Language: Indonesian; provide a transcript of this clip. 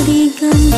akan